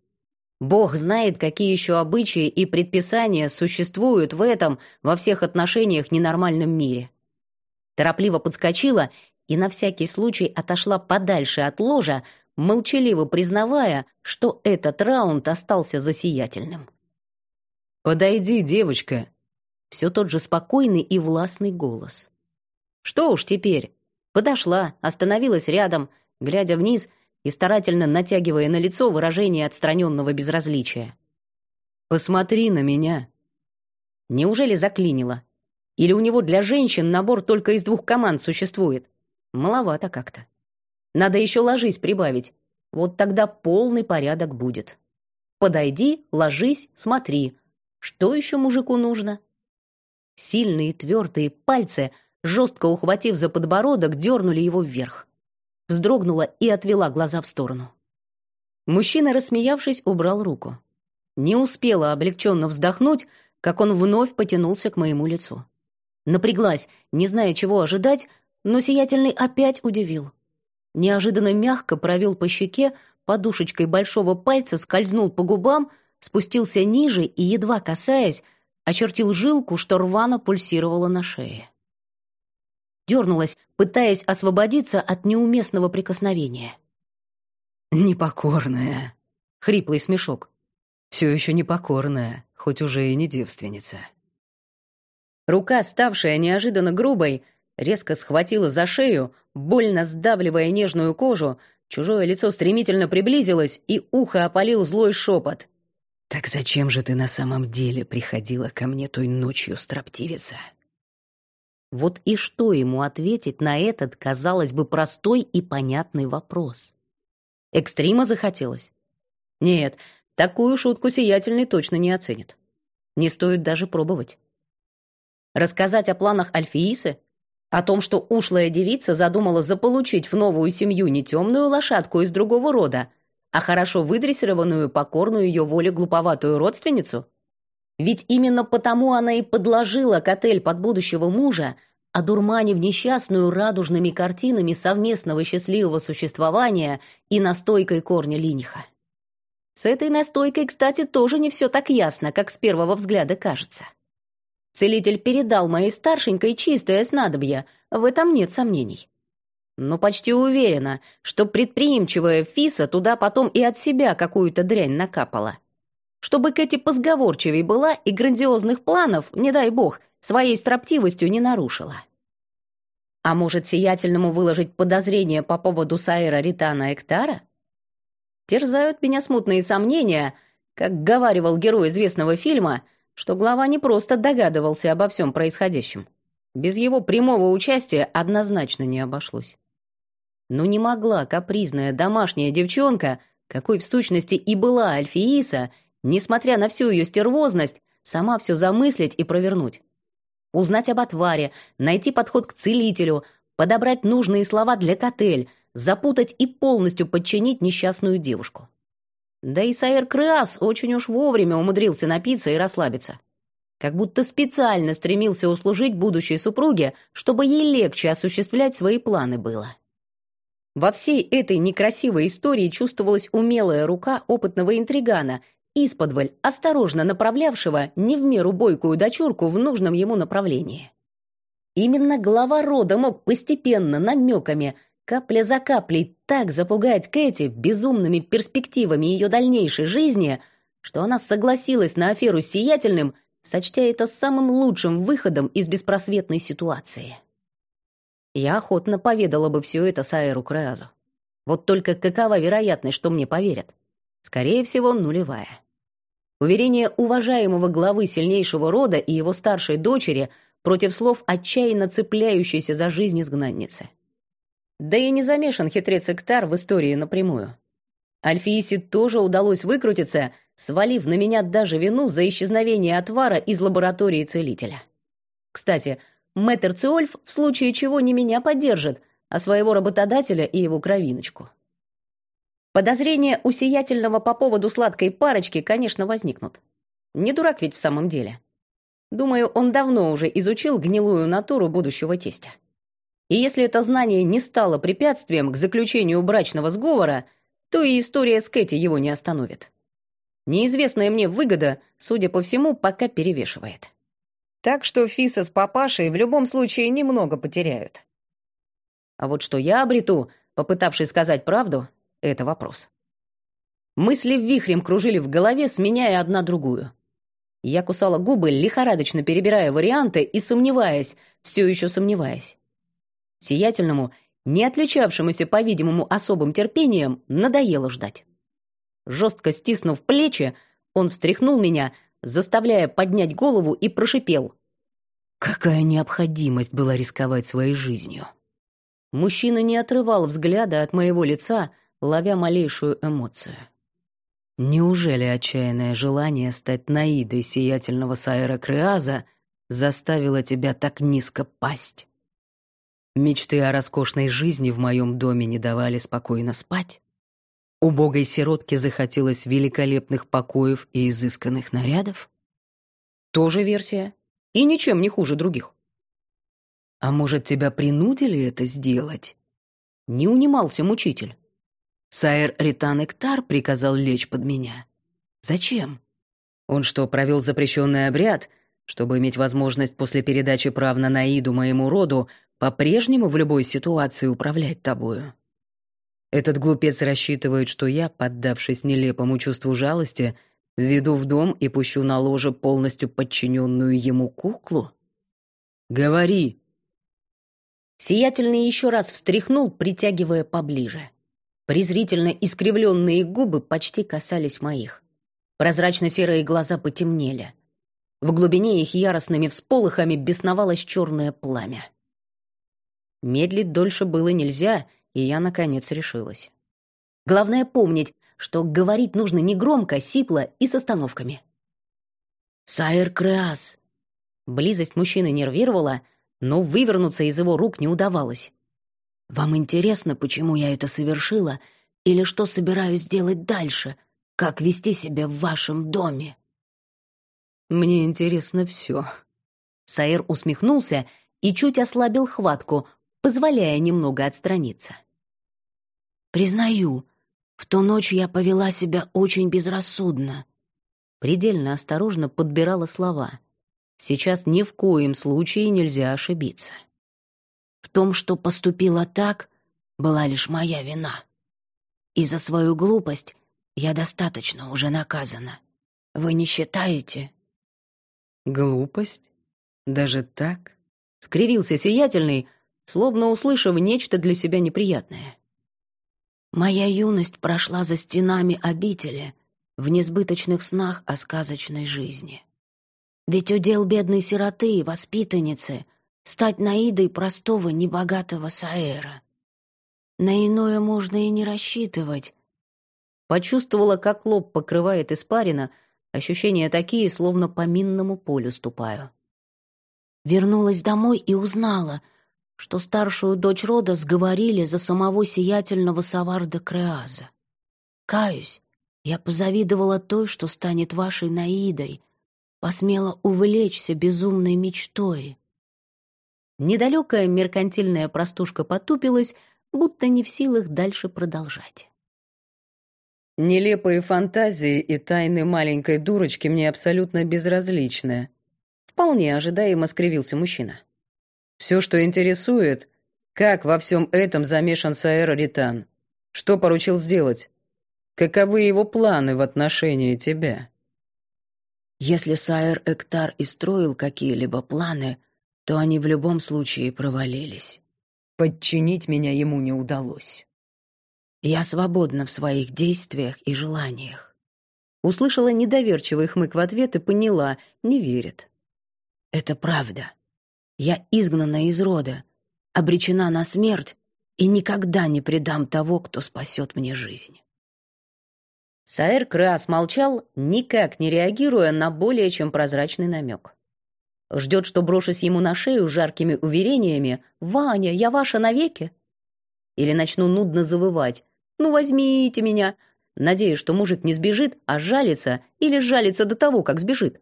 Бог знает, какие еще обычаи и предписания существуют в этом, во всех отношениях ненормальном мире. Торопливо подскочила и на всякий случай отошла подальше от ложа, молчаливо признавая, что этот раунд остался засиятельным. «Подойди, девочка!» Все тот же спокойный и властный голос. Что уж теперь. Подошла, остановилась рядом, глядя вниз и старательно натягивая на лицо выражение отстраненного безразличия. «Посмотри на меня!» Неужели заклинило? Или у него для женщин набор только из двух команд существует? Маловато как-то. Надо еще ложись прибавить. Вот тогда полный порядок будет. Подойди, ложись, смотри. Что еще мужику нужно? Сильные твердые пальцы, жестко ухватив за подбородок, дернули его вверх. Вздрогнула и отвела глаза в сторону. Мужчина, рассмеявшись, убрал руку. Не успела облегченно вздохнуть, как он вновь потянулся к моему лицу. Напряглась, не зная, чего ожидать, но сиятельный опять удивил. Неожиданно мягко провел по щеке, подушечкой большого пальца скользнул по губам, спустился ниже и, едва касаясь, очертил жилку, что рвано пульсировала на шее. Дернулась, пытаясь освободиться от неуместного прикосновения. «Непокорная», — хриплый смешок. «Все еще непокорная, хоть уже и не девственница». Рука, ставшая неожиданно грубой, резко схватила за шею, больно сдавливая нежную кожу, чужое лицо стремительно приблизилось, и ухо опалил злой шепот. «Так зачем же ты на самом деле приходила ко мне той ночью, строптивица?» Вот и что ему ответить на этот, казалось бы, простой и понятный вопрос? Экстрима захотелось? Нет, такую шутку сиятельный точно не оценит. Не стоит даже пробовать. Рассказать о планах Альфиисы? О том, что ушлая девица задумала заполучить в новую семью не темную лошадку из другого рода, а хорошо выдрессированную, покорную ее воле глуповатую родственницу? Ведь именно потому она и подложила котель под будущего мужа, одурманив несчастную радужными картинами совместного счастливого существования и настойкой корня линиха. С этой настойкой, кстати, тоже не все так ясно, как с первого взгляда кажется. Целитель передал моей старшенькой чистое снадобье, в этом нет сомнений. Но почти уверена, что предприимчивая Фиса туда потом и от себя какую-то дрянь накапала. Чтобы Кэти позговорчивей была и грандиозных планов, не дай бог, своей строптивостью не нарушила. А может, сиятельному выложить подозрения по поводу Сайра Ритана Эктара? Терзают меня смутные сомнения, как говаривал герой известного фильма — что глава не просто догадывался обо всем происходящем. Без его прямого участия однозначно не обошлось. Но не могла капризная домашняя девчонка, какой в сущности и была Альфииса, несмотря на всю ее стервозность, сама все замыслить и провернуть. Узнать об отваре, найти подход к целителю, подобрать нужные слова для котель, запутать и полностью подчинить несчастную девушку. Да и Саэр Крыас очень уж вовремя умудрился напиться и расслабиться. Как будто специально стремился услужить будущей супруге, чтобы ей легче осуществлять свои планы было. Во всей этой некрасивой истории чувствовалась умелая рука опытного интригана, исподволь осторожно направлявшего не в меру бойкую дочурку в нужном ему направлении. Именно глава рода мог постепенно, намеками, капля за каплей так запугать Кэти безумными перспективами ее дальнейшей жизни, что она согласилась на аферу с Сиятельным, сочтя это самым лучшим выходом из беспросветной ситуации. Я охотно поведала бы все это Сайеру Креазу. Вот только какова вероятность, что мне поверят? Скорее всего, нулевая. Уверение уважаемого главы сильнейшего рода и его старшей дочери против слов отчаянно цепляющейся за жизнь изгнанницы. Да и не замешан хитрец Эктар в истории напрямую. Альфиисе тоже удалось выкрутиться, свалив на меня даже вину за исчезновение отвара из лаборатории целителя. Кстати, мэтр Циольф в случае чего не меня поддержит, а своего работодателя и его кровиночку. Подозрения у сиятельного по поводу сладкой парочки, конечно, возникнут. Не дурак ведь в самом деле. Думаю, он давно уже изучил гнилую натуру будущего тестя. И если это знание не стало препятствием к заключению брачного сговора, то и история с Кэти его не остановит. Неизвестная мне выгода, судя по всему, пока перевешивает. Так что Фиса с папашей в любом случае немного потеряют. А вот что я обрету, попытавшись сказать правду, — это вопрос. Мысли вихрем кружили в голове, сменяя одна другую. Я кусала губы, лихорадочно перебирая варианты и сомневаясь, все еще сомневаясь. Сиятельному, не отличавшемуся, по-видимому, особым терпением, надоело ждать. Жестко стиснув плечи, он встряхнул меня, заставляя поднять голову и прошипел. Какая необходимость была рисковать своей жизнью? Мужчина не отрывал взгляда от моего лица, ловя малейшую эмоцию. Неужели отчаянное желание стать Наидой сиятельного Сайра Креаза заставило тебя так низко пасть? Мечты о роскошной жизни в моем доме не давали спокойно спать? Убогой сиротке захотелось великолепных покоев и изысканных нарядов? Тоже версия. И ничем не хуже других. А может, тебя принудили это сделать? Не унимался мучитель. Сайр Ритан Эктар приказал лечь под меня. Зачем? Он что, провел запрещенный обряд, чтобы иметь возможность после передачи прав на Наиду моему роду по-прежнему в любой ситуации управлять тобою? Этот глупец рассчитывает, что я, поддавшись нелепому чувству жалости, веду в дом и пущу на ложе полностью подчиненную ему куклу? Говори. Сиятельный еще раз встряхнул, притягивая поближе. Презрительно искривленные губы почти касались моих. Прозрачно-серые глаза потемнели. В глубине их яростными всполохами бесновалось черное пламя. Медлить дольше было нельзя, и я, наконец, решилась. Главное помнить, что говорить нужно не громко, сипло и с остановками. «Сайр Креас!» Близость мужчины нервировала, но вывернуться из его рук не удавалось. Вам интересно, почему я это совершила, или что собираюсь делать дальше, как вести себя в вашем доме?» «Мне интересно все». Саир усмехнулся и чуть ослабил хватку, позволяя немного отстраниться. «Признаю, в ту ночь я повела себя очень безрассудно». Предельно осторожно подбирала слова. Сейчас ни в коем случае нельзя ошибиться. В том, что поступила так, была лишь моя вина. И за свою глупость я достаточно уже наказана. Вы не считаете? Глупость? Даже так? Скривился сиятельный, словно услышав нечто для себя неприятное. Моя юность прошла за стенами обители, в несбыточных снах о сказочной жизни. Ведь удел бедной сироты и воспитанницы — стать Наидой простого, небогатого Саэра. На иное можно и не рассчитывать. Почувствовала, как лоб покрывает испарина, ощущения такие, словно по минному полю ступаю. Вернулась домой и узнала, что старшую дочь рода сговорили за самого сиятельного Саварда Креаза. Каюсь, я позавидовала той, что станет вашей Наидой, посмела увлечься безумной мечтой. Недалекая меркантильная простушка потупилась, будто не в силах дальше продолжать. Нелепые фантазии и тайны маленькой дурочки мне абсолютно безразличны. Вполне ожидаемо скривился мужчина. Все, что интересует, как во всем этом замешан Саэр Ритан? Что поручил сделать? Каковы его планы в отношении тебя? Если Саэр Эктар и строил какие-либо планы, то они в любом случае провалились. Подчинить меня ему не удалось. Я свободна в своих действиях и желаниях. Услышала недоверчивый хмык в ответ и поняла, не верит. Это правда. Я изгнана из рода, обречена на смерть и никогда не предам того, кто спасет мне жизнь. Саэр Крас молчал, никак не реагируя на более чем прозрачный намек. Ждет, что брошусь ему на шею жаркими уверениями «Ваня, я ваша навеки?» Или начну нудно завывать «Ну, возьмите меня!» Надеюсь, что мужик не сбежит, а жалится или жалится до того, как сбежит.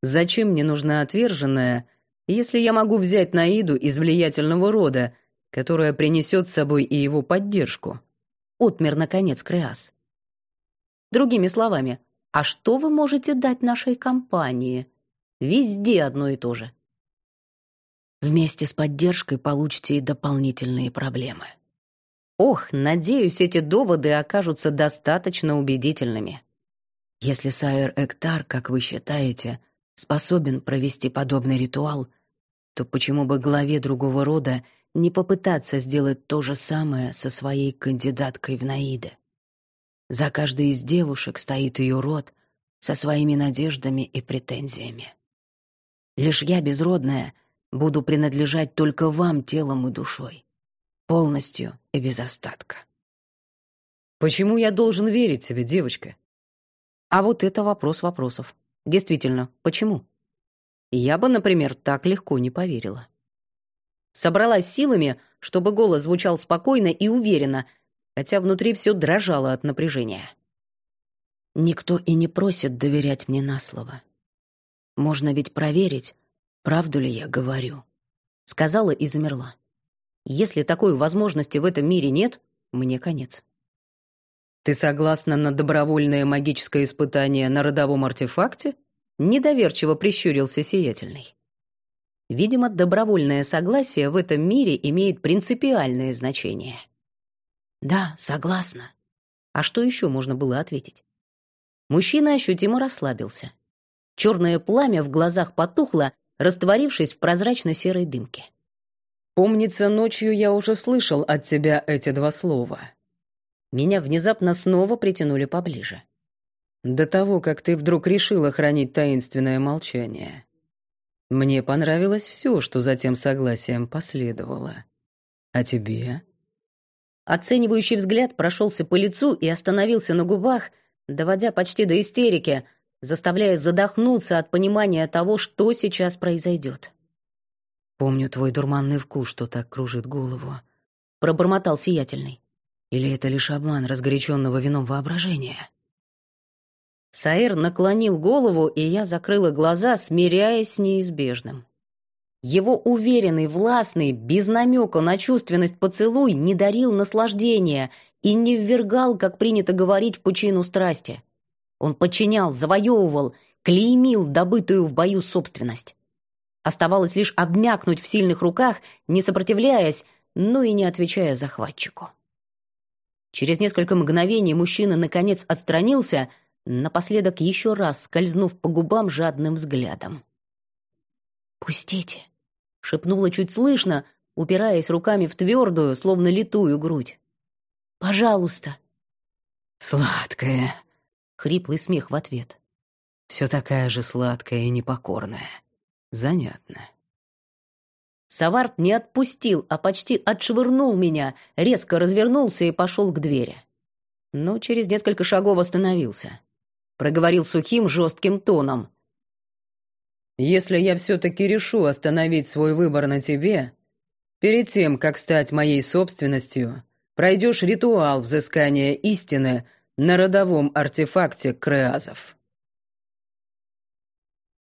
Зачем мне нужна отверженная, если я могу взять Наиду из влиятельного рода, которая принесет с собой и его поддержку? Отмер, наконец, Креас. Другими словами, а что вы можете дать нашей компании? Везде одно и то же. Вместе с поддержкой получите и дополнительные проблемы. Ох, надеюсь, эти доводы окажутся достаточно убедительными. Если Сайер Эктар, как вы считаете, способен провести подобный ритуал, то почему бы главе другого рода не попытаться сделать то же самое со своей кандидаткой в Наиды? За каждой из девушек стоит ее род со своими надеждами и претензиями. Лишь я, безродная, буду принадлежать только вам телом и душой, полностью и без остатка. Почему я должен верить тебе, девочка? А вот это вопрос вопросов. Действительно, почему? Я бы, например, так легко не поверила. Собралась силами, чтобы голос звучал спокойно и уверенно, хотя внутри все дрожало от напряжения. Никто и не просит доверять мне на слово. Можно ведь проверить, правду ли я говорю. Сказала и замерла. Если такой возможности в этом мире нет, мне конец. Ты согласна на добровольное магическое испытание на родовом артефакте? Недоверчиво прищурился сиятельный. Видимо, добровольное согласие в этом мире имеет принципиальное значение. Да, согласна. А что еще можно было ответить? Мужчина ощутимо расслабился. Черное пламя в глазах потухло, растворившись в прозрачно-серой дымке. «Помнится, ночью я уже слышал от тебя эти два слова». Меня внезапно снова притянули поближе. До того, как ты вдруг решила хранить таинственное молчание. Мне понравилось все, что за тем согласием последовало. А тебе? Оценивающий взгляд прошелся по лицу и остановился на губах, доводя почти до истерики, заставляя задохнуться от понимания того, что сейчас произойдет. «Помню твой дурманный вкус, что так кружит голову», — пробормотал сиятельный. «Или это лишь обман разгоряченного вином воображения?» Саир наклонил голову, и я закрыла глаза, смиряясь с неизбежным. Его уверенный, властный, без намека на чувственность поцелуй не дарил наслаждения и не ввергал, как принято говорить, в пучину страсти. Он подчинял, завоевывал, клеймил добытую в бою собственность. Оставалось лишь обмякнуть в сильных руках, не сопротивляясь, но и не отвечая захватчику. Через несколько мгновений мужчина наконец отстранился, напоследок еще раз скользнув по губам жадным взглядом. «Пустите», шепнула чуть слышно, упираясь руками в твердую, словно литую грудь. «Пожалуйста». «Сладкая», — хриплый смех в ответ. «Все такая же сладкая и непокорная. Занятно». Саварт не отпустил, а почти отшвырнул меня, резко развернулся и пошел к двери. Но через несколько шагов остановился. Проговорил сухим, жестким тоном — если я все-таки решу остановить свой выбор на тебе, перед тем, как стать моей собственностью, пройдешь ритуал взыскания истины на родовом артефакте Креазов.